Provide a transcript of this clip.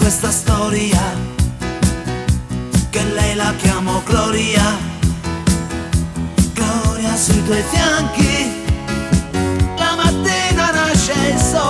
questa storia che lei la chiamo Gloria. Gloria sui tuoi fianchi la mattina nasce il sole.